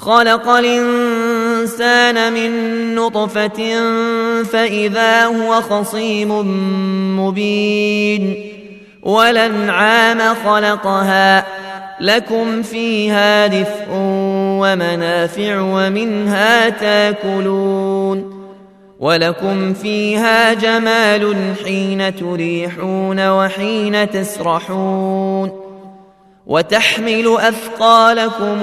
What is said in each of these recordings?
خلق الإنسان من نطفة فإذا هو خصيم مبين. ولنعام خلقها. لكم فيها دفء ومنافع ومنها تاكلون. ولكم فيها جمال حين تريحون وحين تسرحون. وتحمل أثقالكم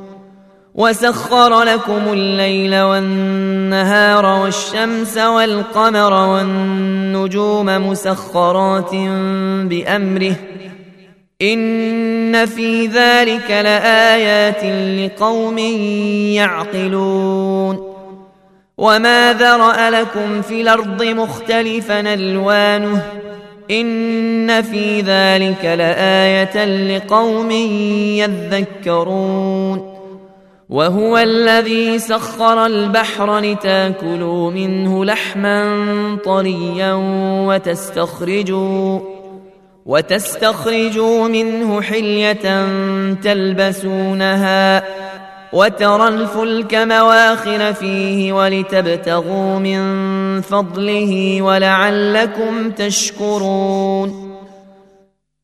وسخر لكم الليل والنهار والشمس والقمر والنجوم مسخرات بأمره إن في ذلك لآيات لقوم يعقلون وما ذرأ لكم في الأرض مختلفا ألوانه إن في ذلك لآية لقوم يذكرون وهو الذي سخر البحر لتاكلوا منه لحما طريا وتستخرجوا وتستخرجوا منه حلية تلبسونها وترى الفلك مواخر فيه ولتبتغوا من فضله ولعلكم تشكرون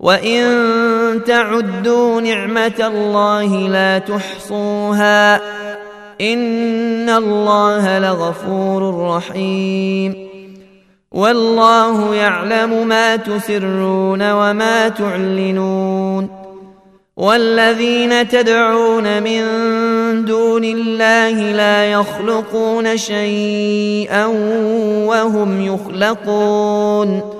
وان تعدوا نعمه الله لا تحصوها ان الله لغفور رحيم والله يعلم ما تسرون وما تعلنون والذين تدعون من دون الله لا يخلقون شيئا وهم يخلقون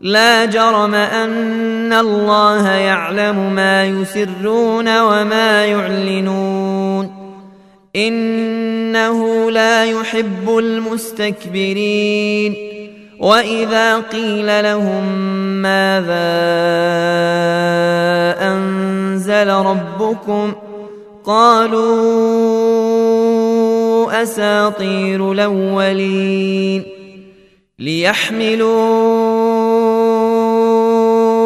لا جرم أن الله يعلم ما يسرون وما يعلنون. إنه لا يحب المستكبرين. وإذا قيل لهم ماذا أنزل ربكم قالوا أساطير الأولين. ليحملوا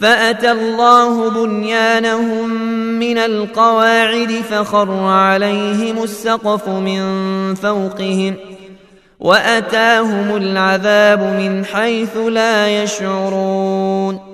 فأتى الله بنيانهم من القواعد فخر عليهم السقف من فوقهم وأتاهم العذاب من حيث لا يشعرون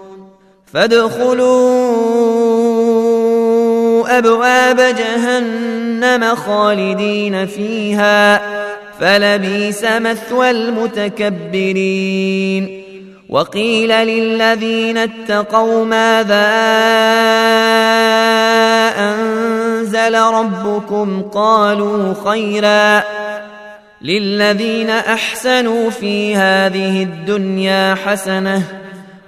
فادخلوا أبواب جهنم خالدين فيها فلبيس مثوى المتكبرين وقيل للذين اتقوا ماذا أنزل ربكم قالوا خيرا للذين أحسنوا في هذه الدنيا حسنة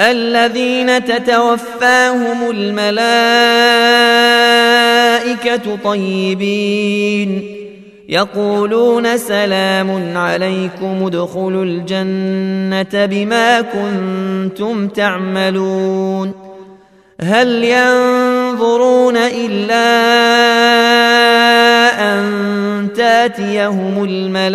الذين تتوفاهم الملائكة طيبين. يقولون سلام عليكم ادخلوا الجنة بما كنتم تعملون. هل ينظرون إلا أن تاتيهم الملائكة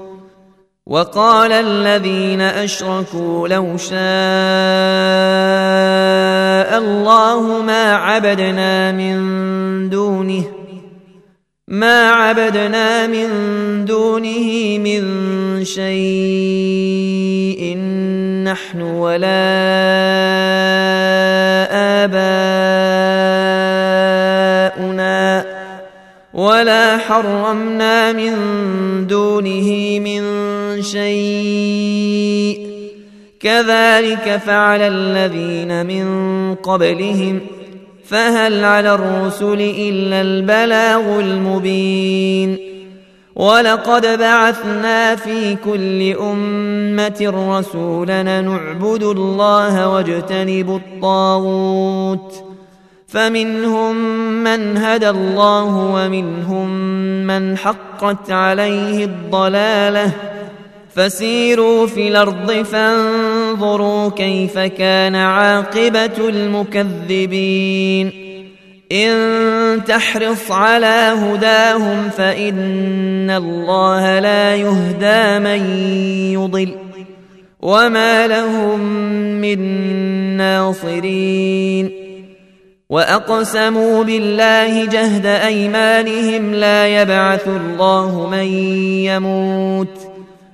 وقال الذين أشركوا لو شاء الله ما عبدنا من دونه ما عبدنا من دونه من شيء نحن ولا آباؤنا ولا حرمنا من دونه من شيء. كذلك فعل الذين من قبلهم فهل على الرسل إلا البلاغ المبين. ولقد بعثنا في كل أمة رسولا نعبد الله واجتنب الطاغوت. فمنهم من هدى الله ومنهم من حقت عليه الضلالة. فسيروا في الأرض فانظروا كيف كان عاقبة المكذبين. إن تحرص على هداهم فإن الله لا يهدى من يضل. وما لهم من ناصرين. وأقسموا بالله جهد أيمانهم لا يبعث الله من يموت.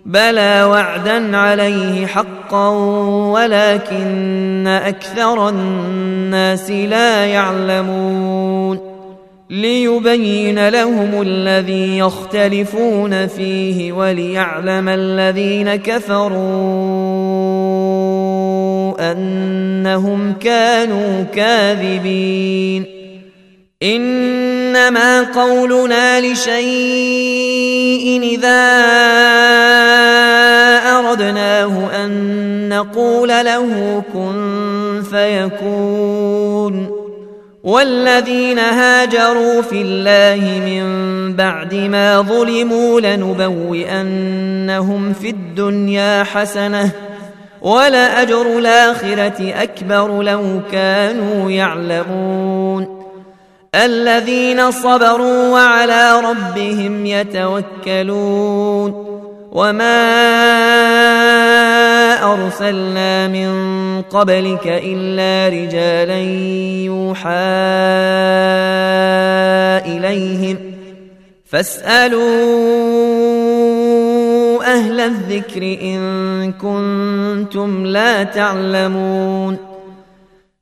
بلى وعدا عليه حقا ولكن أكثر الناس لا يعلمون ليبين لهم الذي يختلفون فيه وليعلم الذين كفروا انهم كانوا كاذبين إنما قولنا لشيء إذا أردناه أن نقول له كن فيكون. والذين هاجروا في الله من بعد ما ظلموا لنبوئنهم في الدنيا حسنة ولاجر الآخرة أكبر لو كانوا يعلمون. الذين صبروا وعلى ربهم يتوكلون وما أرسلنا من قبلك إلا رجالا يوحى إليهم فاسألوا أهل الذكر إن كنتم لا تعلمون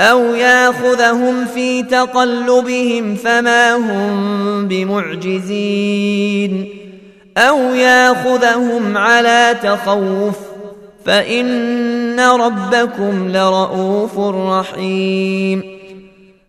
أو ياخذهم في تقلبهم فما هم بمعجزين أو ياخذهم على تخوف فان ربكم لرءوف رحيم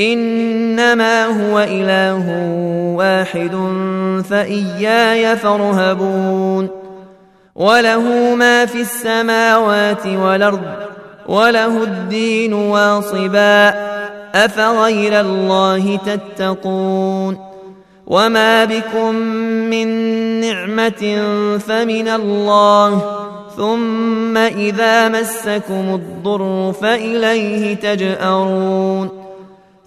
إنما هو إله واحد فإياي فارهبون. وله ما في السماوات والأرض وله الدين واصبا. أفغير الله تتقون؟ وما بكم من نعمة فمن الله ثم إذا مسكم الضر فإليه تجأرون.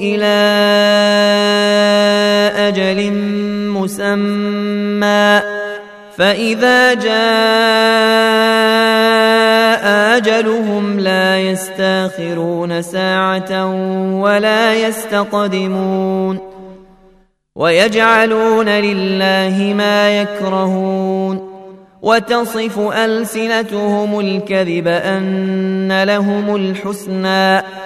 إلى أجل مسمى. فإذا جاء أجلهم لا يستأخرون ساعة ولا يستقدمون. ويجعلون لله ما يكرهون. وتصف ألسنتهم الكذب أن لهم الحسنى.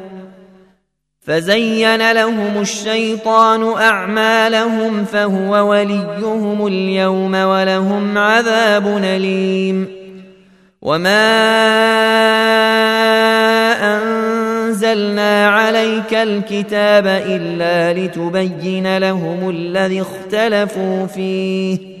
فزين لهم الشيطان أعمالهم فهو وليهم اليوم ولهم عذاب أليم. وما أنزلنا عليك الكتاب إلا لتبين لهم الذي اختلفوا فيه.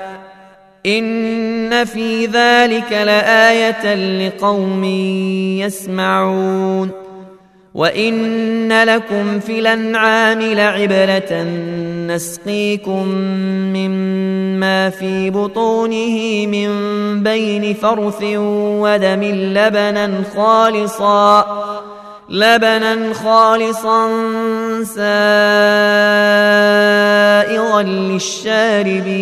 ان في ذلك لايه لقوم يسمعون وان لكم في الانعام لعبره نسقيكم مما في بطونه من بين فرث ودم لبنا خالصا لبنا خالصا سائغا للشاربين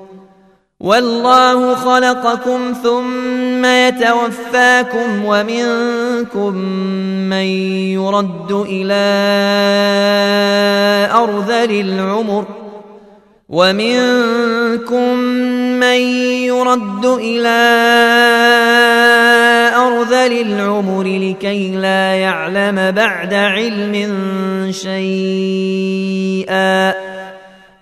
والله خلقكم ثم يتوفاكم ومنكم من يرد إلى أرذل العمر ومنكم من يرد إلى أرذل العمر لكي لا يعلم بعد علم شيئا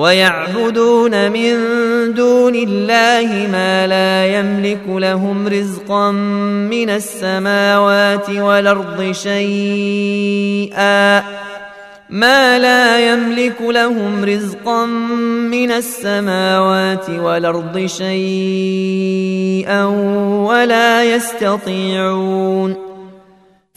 ويعبدون من دون الله ما لا يملك لهم رزقا من السماوات والأرض شيئا ما لا يملك لهم رزقا من السماوات والأرض شيئا ولا يستطيعون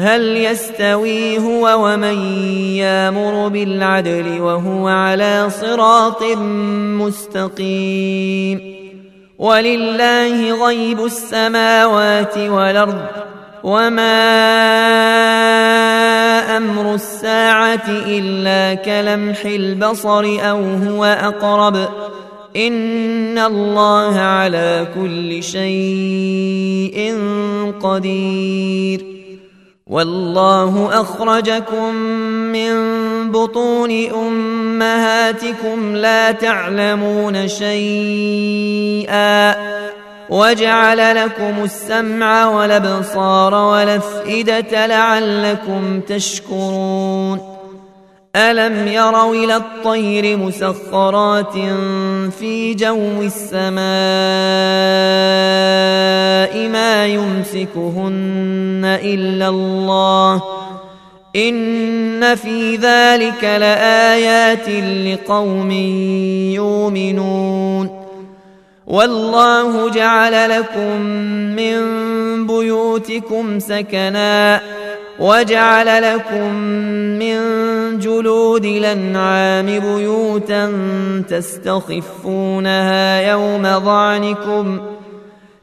هل يستوي هو ومن يامر بالعدل وهو على صراط مستقيم ولله غيب السماوات والأرض وما أمر الساعة إلا كلمح البصر أو هو أقرب إن الله على كل شيء قدير والله أخرجكم من بطون أمهاتكم لا تعلمون شيئا وجعل لكم السمع والأبصار والأفئدة لعلكم تشكرون ألم يروا إلى الطير مسخرات في جو السماء ما يمسكهن إلا الله. إن في ذلك لآيات لقوم يؤمنون. والله جعل لكم من بيوتكم سكنا وجعل لكم من جلود الأنعام بيوتا تستخفونها يوم ظعنكم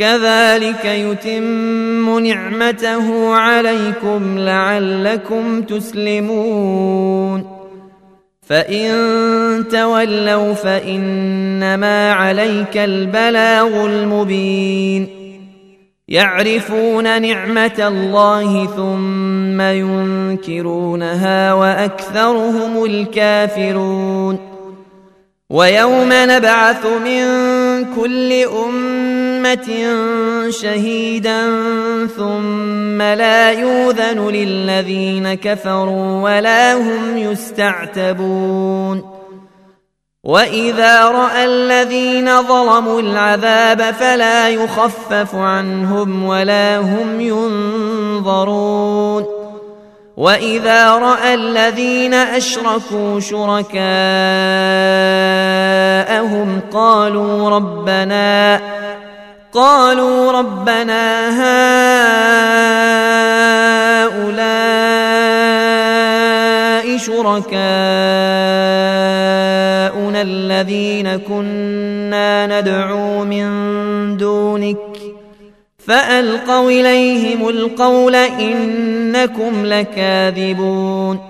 كذلك يتم نعمته عليكم لعلكم تسلمون. فإن تولوا فإنما عليك البلاغ المبين. يعرفون نعمة الله ثم ينكرونها وأكثرهم الكافرون. ويوم نبعث من كل أمة شهيدا ثم لا يوذن للذين كفروا ولا هم يستعتبون واذا راى الذين ظلموا العذاب فلا يخفف عنهم ولا هم ينظرون واذا راى الذين اشركوا شركاءهم قالوا ربنا قالوا ربنا هؤلاء شركاؤنا الذين كنا ندعو من دونك فألقوا إليهم القول إنكم لكاذبون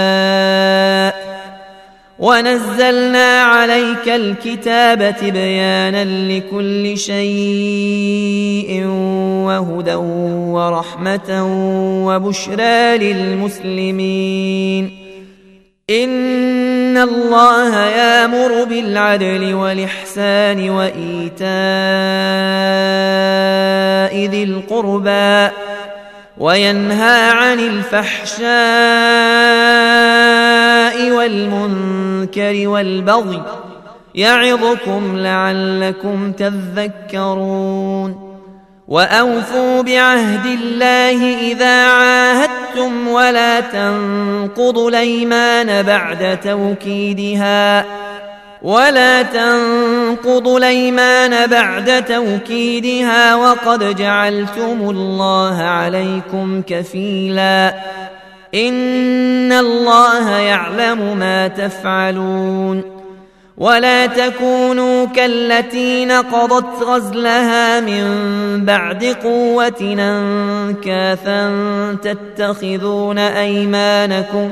ونزلنا عليك الكتاب تبيانا لكل شيء وهدى ورحمة وبشرى للمسلمين. إن الله يأمر بالعدل والإحسان وإيتاء ذي القربى. وينهى عن الفحشاء والمنكر والبغي يعظكم لعلكم تذكرون وأوفوا بعهد الله إذا عاهدتم ولا تنقضوا الأيمان بعد توكيدها ولا تنقضوا الأيمان بعد توكيدها وقد جعلتم الله عليكم كفيلا. إن الله يعلم ما تفعلون. ولا تكونوا كالتي نقضت غزلها من بعد قوة أنكاثا تتخذون أيمانكم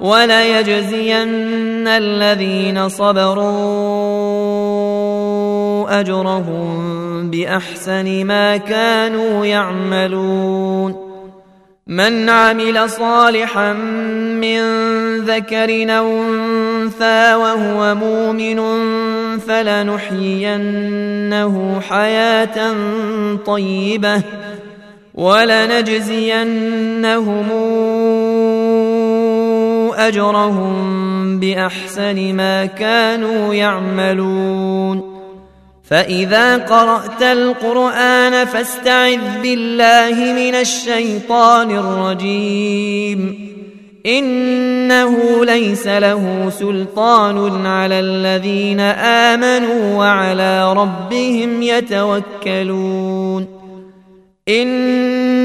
وليجزين الذين صبروا أجرهم بأحسن ما كانوا يعملون. من عمل صالحا من ذكر أو أنثى وهو مؤمن فلنحيينه حياة طيبة ولنجزينهم أجرهم بأحسن ما كانوا يعملون. فإذا قرأت القرآن فاستعذ بالله من الشيطان الرجيم. إنه ليس له سلطان على الذين آمنوا وعلى ربهم يتوكلون.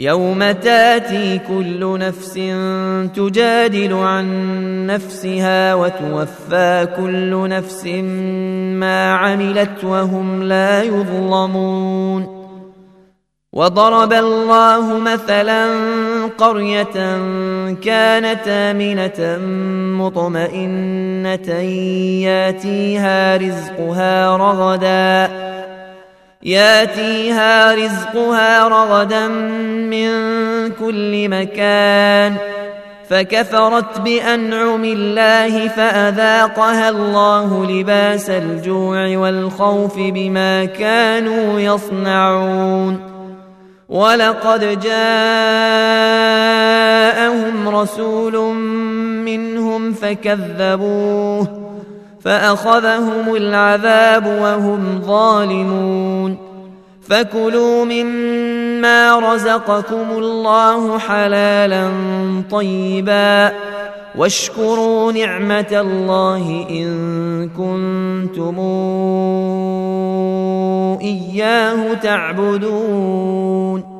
يوم تاتي كل نفس تجادل عن نفسها وتوفى كل نفس ما عملت وهم لا يظلمون. وضرب الله مثلا قرية كانت آمنة مطمئنة ياتيها رزقها رغدا. ياتيها رزقها رغدا من كل مكان فكفرت بأنعم الله فأذاقها الله لباس الجوع والخوف بما كانوا يصنعون ولقد جاءهم رسول منهم فكذبوه فأخذهم العذاب وهم ظالمون. فكلوا مما رزقكم الله حلالا طيبا. واشكروا نعمة الله إن كنتم إياه تعبدون.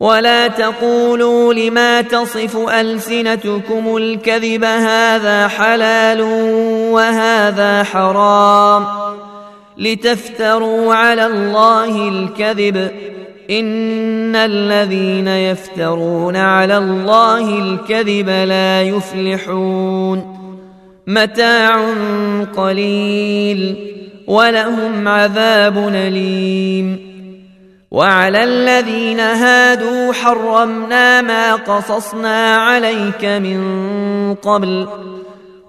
ولا تقولوا لما تصف ألسنتكم الكذب هذا حلال وهذا حرام لتفتروا على الله الكذب إن الذين يفترون على الله الكذب لا يفلحون متاع قليل ولهم عذاب أليم وعلى الذين هادوا حرمنا ما قصصنا عليك من قبل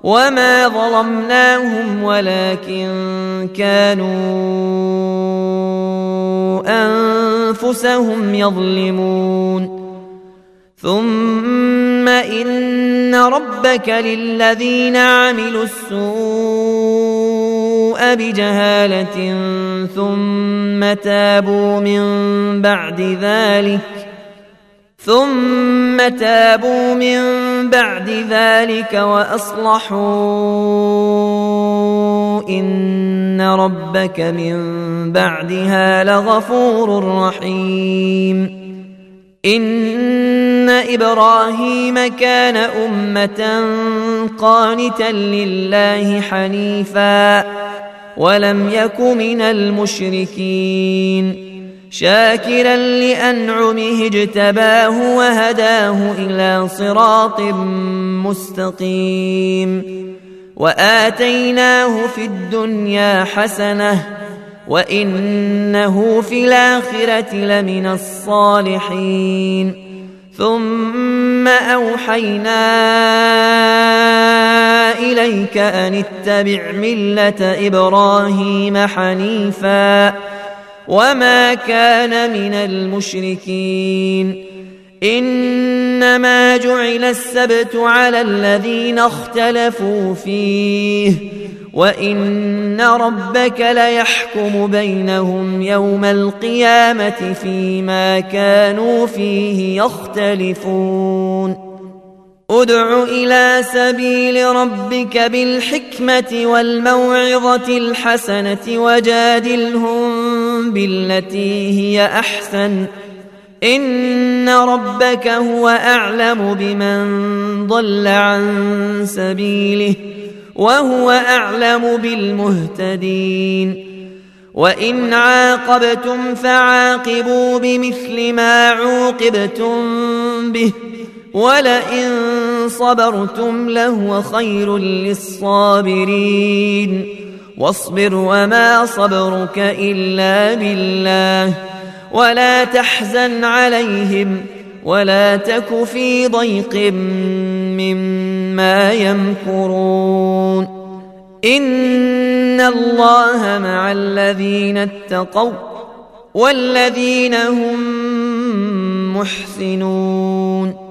وما ظلمناهم ولكن كانوا أنفسهم يظلمون. ثم إن ربك للذين عملوا بجهالة ثم تابوا من بعد ذلك ثم تابوا من بعد ذلك وأصلحوا إن ربك من بعدها لغفور رحيم إن إبراهيم كان أمة قانتا لله حنيفا ولم يك من المشركين شاكرا لأنعمه اجتباه وهداه إلى صراط مستقيم وآتيناه في الدنيا حسنة وإنه في الآخرة لمن الصالحين ثم أوحينا إليك أن اتبع ملة إبراهيم حنيفا وما كان من المشركين. إنما جعل السبت على الذين اختلفوا فيه. وان ربك ليحكم بينهم يوم القيامه فيما كانوا فيه يختلفون ادع إلى سبيل ربك بالحكمه والموعظه الحسنه وجادلهم بالتي هي احسن ان ربك هو اعلم بمن ضل عن سبيله وهو أعلم بالمهتدين. وإن عاقبتم فعاقبوا بمثل ما عوقبتم به ولئن صبرتم لهو خير للصابرين. واصبر وما صبرك إلا بالله ولا تحزن عليهم. ولا تك في ضيق مما يمكرون. إن الله مع الذين اتقوا والذين هم محسنون.